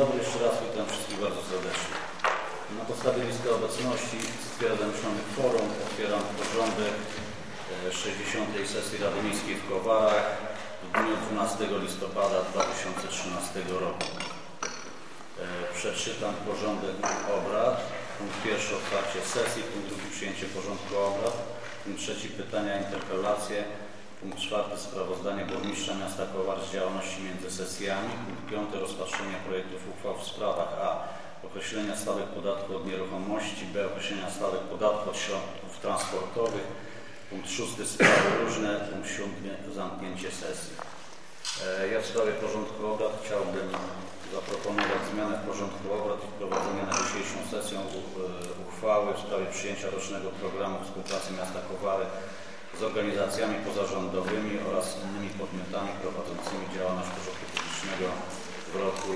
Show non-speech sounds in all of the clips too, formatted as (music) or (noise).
dobry, jeszcze raz witam wszystkich bardzo serdecznie. Na podstawie listy obecności stwierdzam zamieszczony forum, otwieram porządek e, 60. sesji Rady Miejskiej w Kowarach w dniu 12 listopada 2013 roku. E, Przeczytam porządek obrad. Punkt pierwszy otwarcie sesji, punkt drugi przyjęcie porządku obrad, punkt trzeci pytania, interpelacje, punkt czwarty sprawozdanie burmistrza miasta Kowar z działalności między sesjami, punkt piąty rozpatrzenie projektów uchwał w sprawach a. Określenia stawek podatku od nieruchomości, b. Określenia stawek podatku od środków transportowych, punkt szósty sprawy różne, punkt siódmy zamknięcie sesji. E, Ja w sprawie porządku obrad chciałbym zaproponować zmianę w porządku obrad i wprowadzenie na dzisiejszą sesję e, uchwały w sprawie przyjęcia rocznego programu współpracy miasta Kowary z organizacjami pozarządowymi oraz innymi podmiotami prowadzącymi działalność porządku publicznego w roku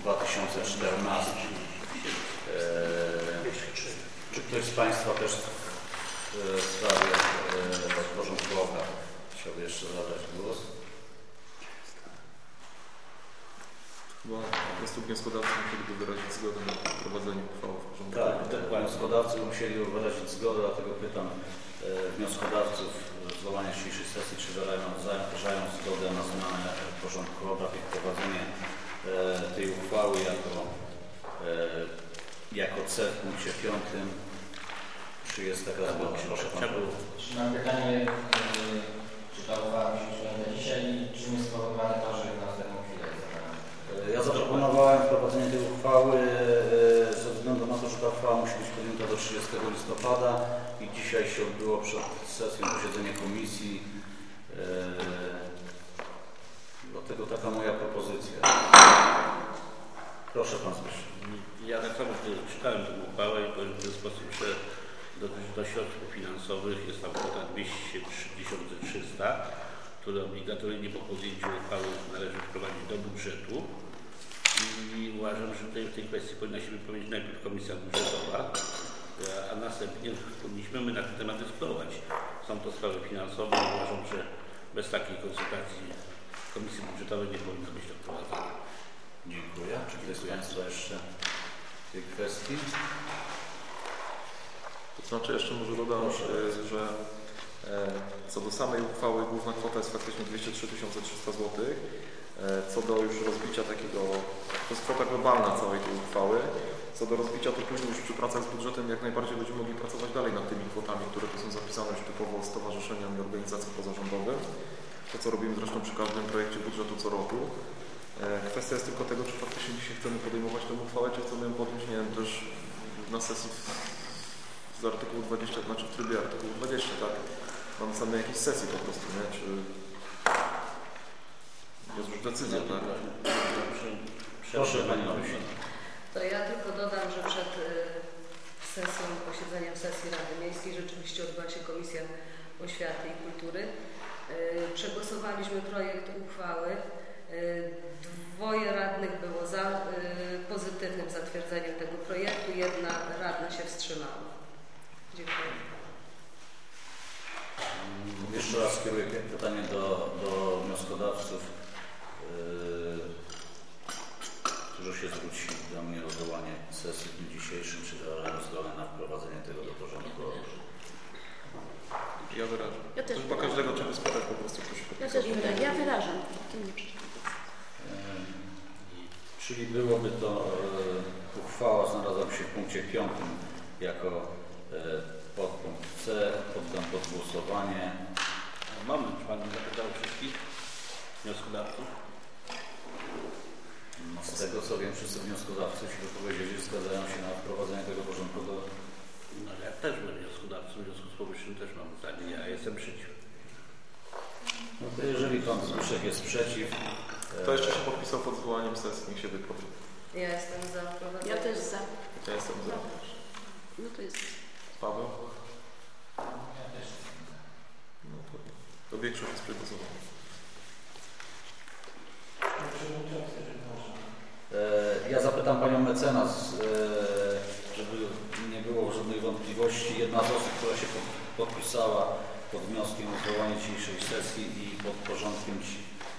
2014. Eee, Czy ktoś z Państwa też e, w sprawie e, porządku obrad chciałby jeszcze zabrać głos? Chyba po prostu wnioskodawcy musieliby wyrazić zgodę na wprowadzenie uchwały w porządku. Tak, wnioskodawcy musieli wyrazić zgodę, dlatego pytam e, wnioskodawców e, zwołania dzisiejszej sesji, czy wyrażają, zgodę na zmianę porządku obrad i wprowadzenie e, tej uchwały jako, e, jako C w punkcie piątym. Czy jest taka zgoda? Proszę Pana. Mam pytanie, czy ta uchwała musi być przyjęta dzisiaj i czym jest spowodowane to, że na ostatnią chwilę jest zabrana? E, Ja zaproponowałem wprowadzenie tej uchwały e, ze względu na to, że ta uchwała musi być podjęta do 30 listopada i dzisiaj się odbyło przed sesją posiedzenie komisji. E, Dlatego taka moja propozycja. Proszę Pan. Ja tak samo czytałem tę uchwałę i powiem w ten sposób, że do, do środków finansowych jest tam kwota 203 300, które obligatoryjnie po podjęciu uchwały należy wprowadzić do budżetu. I uważam, że tutaj w tej kwestii powinna się wypowiedzieć najpierw Komisja Budżetowa, a następnie powinniśmy my na ten temat dyskutować. Są to sprawy finansowe i uważam, że bez takiej konsultacji Komisji Budżetowej nie powinno być to wprowadzone. Dziękuję. Czy ktoś z Państwa jeszcze w tej kwestii? To znaczy jeszcze może dodam, e, że e, co do samej uchwały główna kwota jest faktycznie 203 300 zł. E, Co do już rozbicia takiego, to jest kwota globalna całej tej uchwały. Co do rozbicia, to później już przy pracach z budżetem jak najbardziej będziemy mogli pracować dalej nad tymi kwotami, które tu są zapisane już typowo stowarzyszeniom i organizacjom pozarządowym. To co robimy zresztą przy każdym projekcie budżetu co roku. E, Kwestia jest tylko tego, czy faktycznie dzisiaj chcemy podejmować tę uchwałę, czy chcemy ją podjąć, nie wiem, też na sesji z artykułu 20, znaczy w trybie artykułu 20, tak? Mamy same jakieś sesji po prostu, nie? Czy jest już decyzja, tak? Proszę Pani Marysiu. To ja tylko dodam, że przed y, sesją, posiedzeniem sesji Rady Miejskiej rzeczywiście odbyła się Komisja Oświaty i Kultury. Y, Przegłosowaliśmy projekt uchwały. Y, Dwoje radnych było za pozytywnym zatwierdzeniem tego projektu, jedna radna się wstrzymała. Dziękuję. Jeszcze raz kieruję pytanie do, do wnioskodawców, yy, którzy się zwrócili do mnie o zwołanie sesji w dniu dzisiejszym, czy wyrażają zgodę na wprowadzenie tego do porządku obrad. Ja wyrażam. Ja też wyrażam. każdego trzeba spytać po prostu, kto się Ja też wyrażam. Ja wyrażam. Yy, Czyli byłoby to yy, uchwała znalazła się w punkcie piątym jako yy, podpunkt C. Poddam pod głosowanie. Moment, Pan zapytał wszystkich wnioskodawców? No, z tego co wiem, wszyscy wnioskodawcy się wypowiedzieli, że zgadzają się na wprowadzenie tego porządku do No, ja też byłem wnioskodawcą, w związku z powyższym też mam zdanie, ja jestem przeciw. No to jeżeli pan Zbyszek jest przeciw, Kto jeszcze się podpisał pod zwołaniem sesji, niech się wypowie. Ja jestem za wprowadzeniem. Ja też za. Ja jestem za. No to jest. Paweł? Ja też. No to, to większość jest można. e, ja zapytam panią mecenas, e, żeby nie było żadnej wątpliwości. Jedna z osób, która się pod, podpisała pod wnioskiem o zwołanie dzisiejszej sesji i pod porządkiem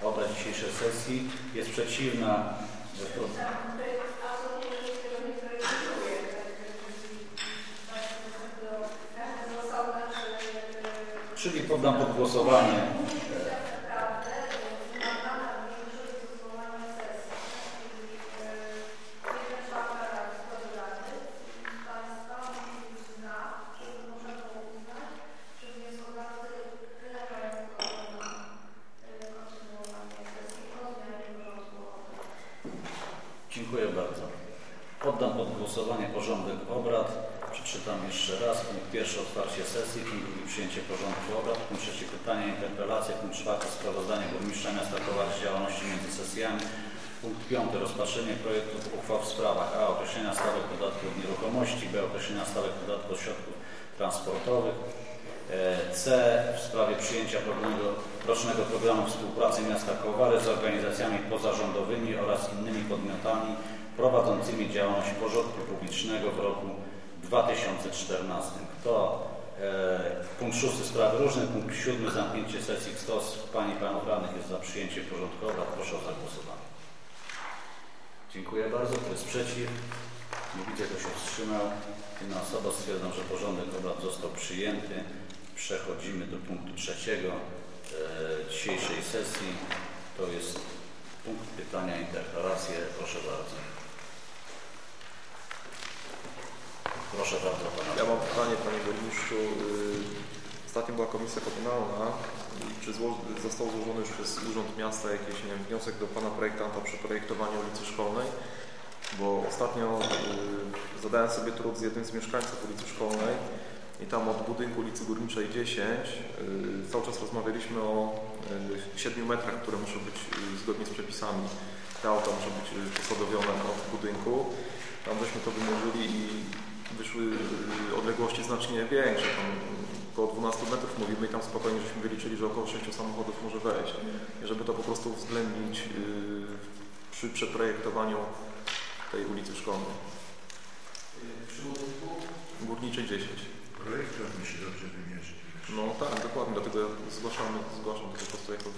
obrad dzisiejszej sesji jest przeciwna. Czyli poddam pod głosowanie. Dziękuję bardzo. Poddam pod głosowanie porządek obrad. Przeczytam jeszcze raz. Punkt pierwszy otwarcie sesji, punkt drugi przyjęcie porządku obrad, punkt trzeci pytania, interpelacje, punkt czwarty sprawozdanie burmistrza miasta Kowal z działalności między sesjami, punkt piąty rozpatrzenie projektów uchwał w sprawach a. określenia stawek podatku od nieruchomości, b. określenia stawek podatku od środków transportowych, e, c. w sprawie przyjęcia programu, rocznego programu współpracy miasta Kowary z organizacjami pozarządowymi oraz innymi podmiotami prowadzącymi działalność porządku publicznego w roku 2014. Kto e, punkt szósty sprawy różne, punkt siódmy zamknięcie sesji. Kto z Pani i Panów Radnych jest za przyjęciem porządku obrad? Proszę o zagłosowanie. Dziękuję bardzo. Kto jest przeciw? Nie widzę, kto się wstrzymał. Jedna osoba stwierdzam, że porządek obrad został przyjęty. Przechodzimy do punktu trzeciego e, dzisiejszej sesji. To jest punkt pytania, interpelacje. Proszę bardzo. Proszę bardzo Pana. Ja mam pytanie, Panie Burmistrzu. Yy, Ostatnio była komisja komunalna. Czy został złożony już przez Urząd Miasta jakiś nie wiem, wniosek do Pana projektanta przy projektowaniu ulicy Szkolnej? Bo ostatnio yy, zadałem sobie trud z jednym z mieszkańców ulicy Szkolnej i tam od budynku ulicy Górniczej 10 yy, cały czas rozmawialiśmy o yy, 7 metrach, które muszą być yy, zgodnie z przepisami. Te auta muszą być yy, posadowione od budynku. Tam żeśmy to wymierzyli i wyszły y, odległości znacznie większe, tam około 12 metrów mówimy i tam spokojnie żeśmy wyliczyli, że około 6 samochodów może wejść. I żeby to po prostu uwzględnić y, przy przeprojektowaniu tej ulicy Szkolnej. Górniczej 10. Projektor musi dobrze wymierzyć. No tak, dokładnie, dlatego ja zgłaszamy, zgłaszam to po prostu jako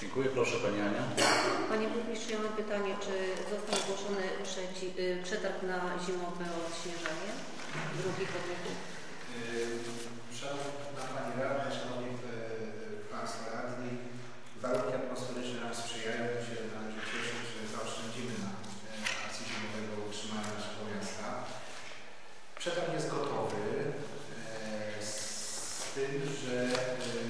Dziękuję. Proszę Pani Ania. Panie Burmistrzu, ja mam pytanie, czy został ogłoszony y, przetarg na zimowe odśnieżanie drugich podmiotów? Szanowna Pani Radna, Szanowni e, Państwo Radni, warunki atmosferyczne nam sprzyjają, to się należy cieszyć, że zaoszczędzimy na e, akcji zimowego utrzymania naszego miasta. Przetarg jest gotowy e, z tym, że e,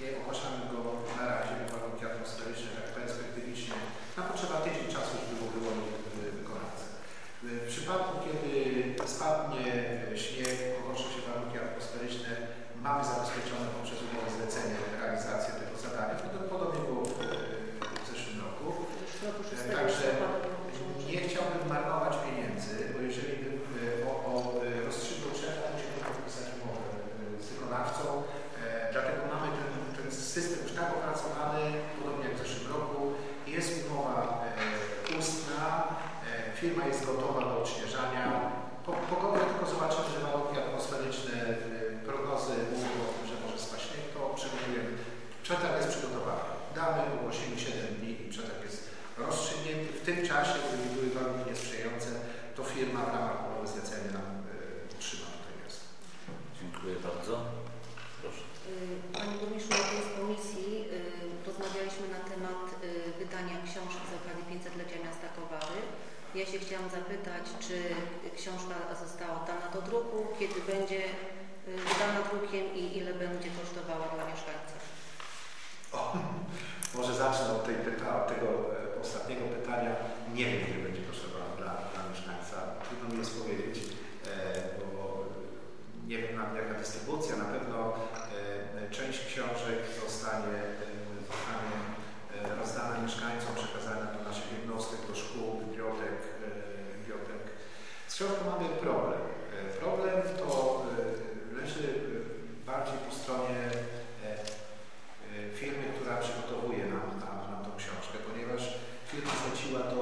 nie ogłaszamy go na razie, bo warunki atmosferyczne tak perspektywicznie na potrzeba tydzień czasu, żeby było wyłonić wykonawcę. W przypadku, kiedy spadnie śnieg, pogorszą się warunki atmosferyczne, mamy zabezpieczone poprzez umowę zlecenie realizację tego zadania. Podob- Podobnie było w, w zeszłym roku. Już w roku 6 Także listopada było przyłączone. Nie chciałbym marnować pieniędzy, bo jeżeli bym e, o, o e, rozstrzygnął przetarg, musimy podpisać umowę e, z wykonawcą. E, Dlatego mamy ten, ten system już tak opracowany, podobnie jak w zeszłym roku. Jest umowa e, ustna, e, firma jest gotowa do odśnieżania. Po, pogodę tylko zobaczymy, że warunki atmosferyczne, e, prognozy mówią o tym, że może spaść śnieg, to przyjmujemy. Przetarg jest przygotowany. Damy ogłosimy 7 dni i przetarg jest rozstrzygnięty. W tym czasie, gdyby były warunki niesprzyjające, to firma w ramach umowy zlecenia nam e, utrzyma tutaj miasto. Dziękuję bardzo. Proszę. Y, Panie Burmistrzu, na tej komisji y, rozmawialiśmy na temat y, wydania książki z okazji 500-lecia miasta Kowary. Ja się chciałam zapytać, czy książka została oddana do druku, kiedy będzie y, wydana drukiem i ile będzie kosztowała dla mieszkańców? O, może zacznę od, tej pyta, od tego e, ostatniego pytania. Nie wiem, ile będzie kosztowała dla, dla mieszkańca. Trudno mi jest powiedzieć, e, bo nie wiem na- jaka dystrybucja. Na pewno e, część książek zostanie, zostanie rozdana mieszkańcom, przekazana do naszych jednostek, do szkół, bibliotek. Książką mamy problem. E, Problem to e, leży e, bardziej po stronie firmy, która przygotowuje nam, nam, nam tą książkę, ponieważ firma zleciła to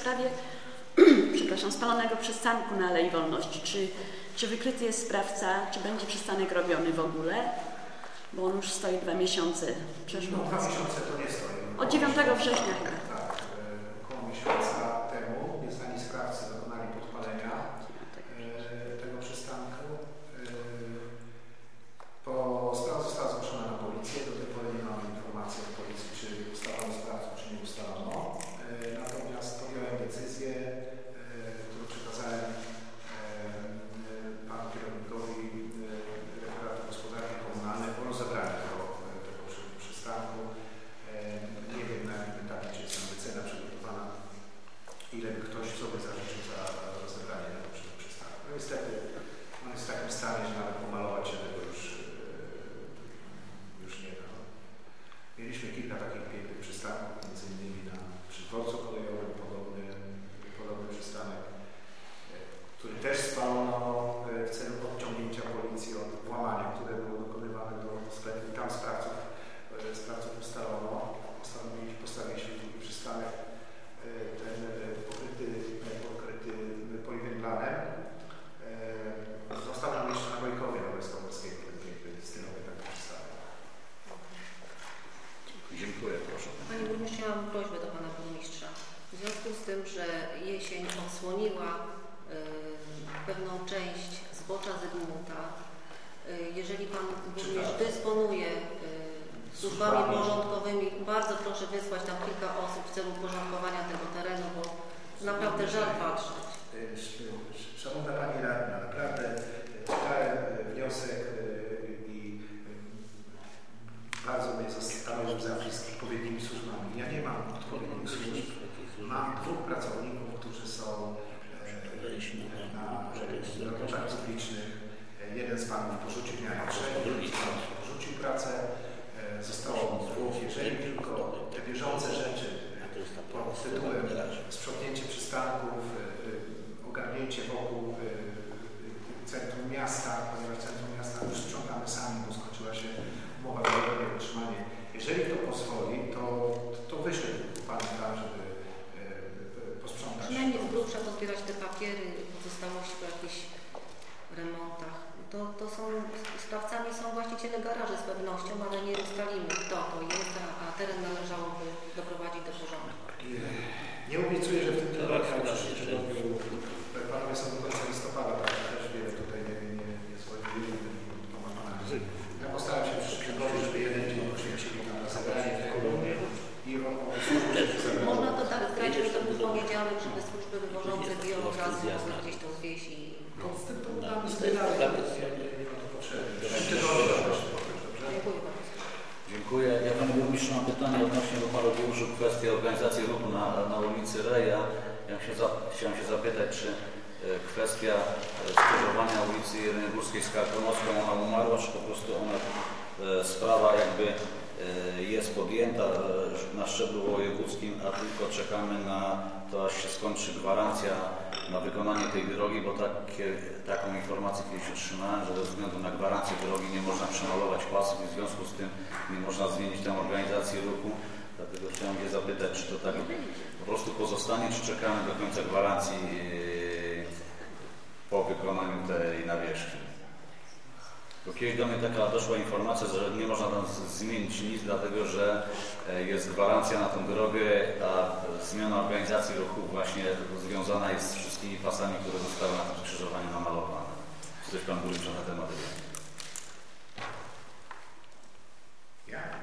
sprawie (clears throat) przepraszam, spalonego przystanku na Alei Wolności. Czy, czy wykryty jest sprawca, czy będzie przystanek robiony w ogóle? Bo on już stoi dwa miesiące. Przeszło. No, dwa miesiące to nie stoi. Od 9 września chyba. Służbami porządkowymi, bardzo proszę wysłać tam kilka osób w celu uporządkowania tego terenu, bo naprawdę żal patrzeć. E, sz- sz- Szanowna Pani Radna, naprawdę e, czytałem e, wniosek e, i e, bardzo mnie zastanowił za wszystkimi odpowiednimi służbami. Ja nie mam odpowiednich służb. Mam dwóch pracowników, którzy są e, na e, robotach publicznych. E, Jeden z panów porzucił, miałem trzech, drugi z panów porzucił pracę. E, Zostało dwóch. Jeżeli tylko te bieżące rzeczy e, tytułem sprzątnięcie przystanków, e, e, ogarnięcie wokół e, centrum miasta, ponieważ centrum miasta już sprzątamy sami, bo skończyła się umowa o utrzymanie. Jeżeli to pozwoli, to, to wyślę Panu tam, żeby posprzątać. Przynajmniej z grubsza pozbierać te papiery, pozostałości po jakichś remontach. To, to są, sprawcami są właściciele garaży z pewnością, ale nie ustalimy kto to jest, a, a teren należałoby doprowadzić do porządku. Nie obiecuję, że w tym tygodniu, ale w przyszłym tygodniu panowie są do końca listopada, tak też wiele tutaj nie, nie, nie pomagamy. Ja postaram się w przyszłym tygodniu, żeby jeden dzień poświęcili na zebranie tego i o, o służbę zebrania. Można to tak grać, że to był poniedziałek, żeby służby wywożące biogaz mogły gdzieś to zwieść i Z tym to tam zbieramy, nie ma to potrzeby. W przyszłym tygodniu dobrze. dziękuję bardzo. Dziękuję. Ja Burmistrzu mam pytanie odnośnie, bo Pan poruszył kwestię organizacji ruchu na, na ulicy Reja. Ja się za, chciałem się zapytać, czy e, kwestia e, skrzyżowania ulicy Jeleniogórskiej z Karkonoską, ona umarła, czy po prostu ona, e, sprawa jakby jest podjęta na szczeblu wojewódzkim, a tylko czekamy na to, aż się skończy gwarancja na wykonanie tej drogi, bo takie, taką informację kiedyś otrzymałem, że ze względu na gwarancję drogi nie można przemalować pasów i w związku z tym nie można zmienić tę organizację ruchu. Dlatego chciałem się zapytać, czy to tak po prostu pozostanie, czy czekamy do końca gwarancji yy, po wykonaniu tej nawierzchni. Bo kiedyś do mnie taka doszła informacja, że nie można tam zmienić nic, dlatego że e, jest gwarancja na tę drogę, a zmiana organizacji ruchu właśnie związana jest z wszystkimi pasami, które zostały na tym skrzyżowaniu namalowane. Czy coś Pan Burmistrz na temat? Ja?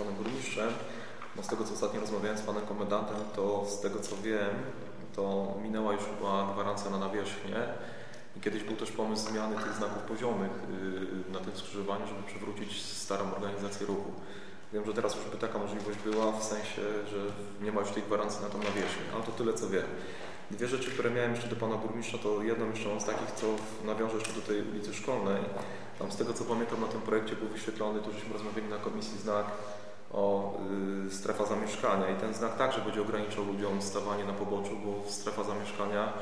Panem burmistrzem. Bo z tego, co ostatnio rozmawiałem z panem komendantem, to z tego, co wiem, to minęła już chyba gwarancja na nawierzchnię. I kiedyś był też pomysł zmiany tych znaków poziomych yy, na tym skrzyżowaniu, żeby przywrócić starą organizację ruchu. Wiem, że teraz już by taka możliwość była, w sensie, że nie ma już tej gwarancji na tą nawierzchnię, ale to tyle, co wiem. Dwie rzeczy, które miałem jeszcze do pana burmistrza, to jedną jeszcze z takich, co nawiążę jeszcze do tej ulicy Szkolnej. Tam z tego, co pamiętam, na tym projekcie był wyświetlony, tu żeśmy rozmawiali na komisji, znak o y, strefa zamieszkania i ten znak także będzie ograniczał ludziom stawanie na poboczu, bo strefa zamieszkania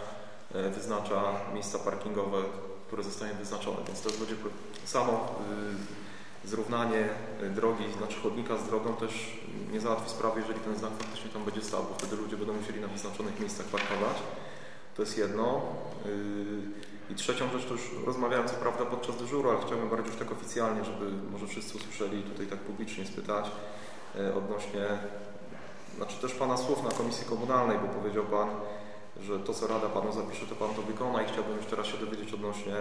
y, wyznacza miejsca parkingowe, które zostanie wyznaczone, więc to będzie samo y, zrównanie drogi, znaczy chodnika z drogą też nie załatwi sprawy, jeżeli ten znak faktycznie tam będzie stał, bo wtedy ludzie będą musieli na wyznaczonych miejscach parkować. To jest jedno. I trzecią rzecz, to już rozmawiałem co prawda podczas dyżuru, ale chciałbym bardziej już tak oficjalnie, żeby może wszyscy usłyszeli tutaj tak publicznie spytać y, odnośnie, znaczy też Pana słów na Komisji Komunalnej, bo powiedział Pan, że to co Rada Panu zapisze, to Pan to wykona i chciałbym już teraz się dowiedzieć odnośnie,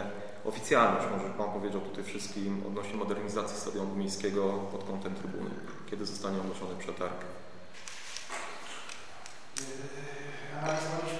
oficjalnie może Pan powiedział tutaj wszystkim, odnośnie modernizacji stadionu miejskiego pod kątem trybuny. Kiedy zostanie ogłoszony przetarg? Yy, Analizowaliśmy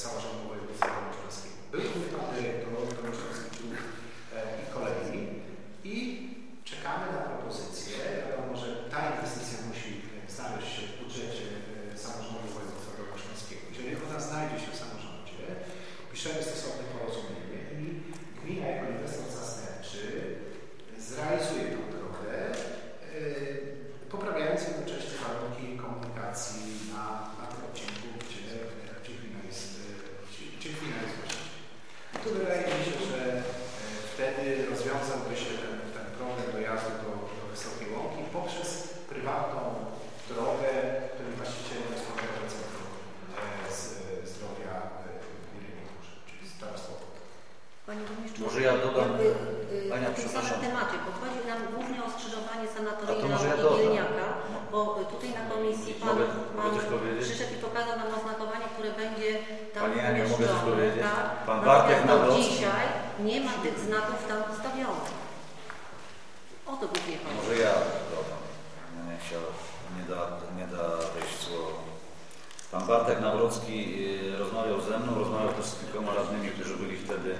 samodzielnie. Skrzyżowanie A to sanatoryjne może ja i dodam. Wielniaka, bo tutaj na komisji pan, Mogę- pan mogę przyszedł i pokazał nam oznakowanie, które będzie tam Pani Aniu, mogę coś umieszczone, powiedzieć? tak? Pan Bartek Nawrocki. dzisiaj nie ma tych znaków tam postawionych. O to głównie chodzi. Może ja dodam. No Nie, chciał, nie, da, nie da wejść słowo. Pan Bartek Nawrocki y, rozmawiał ze mną, rozmawiał też z kilkoma radnymi, którzy byli wtedy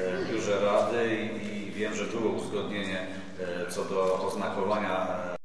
e, w biurze rady i, i wiem, że było uzgodnienie co do oznakowania e,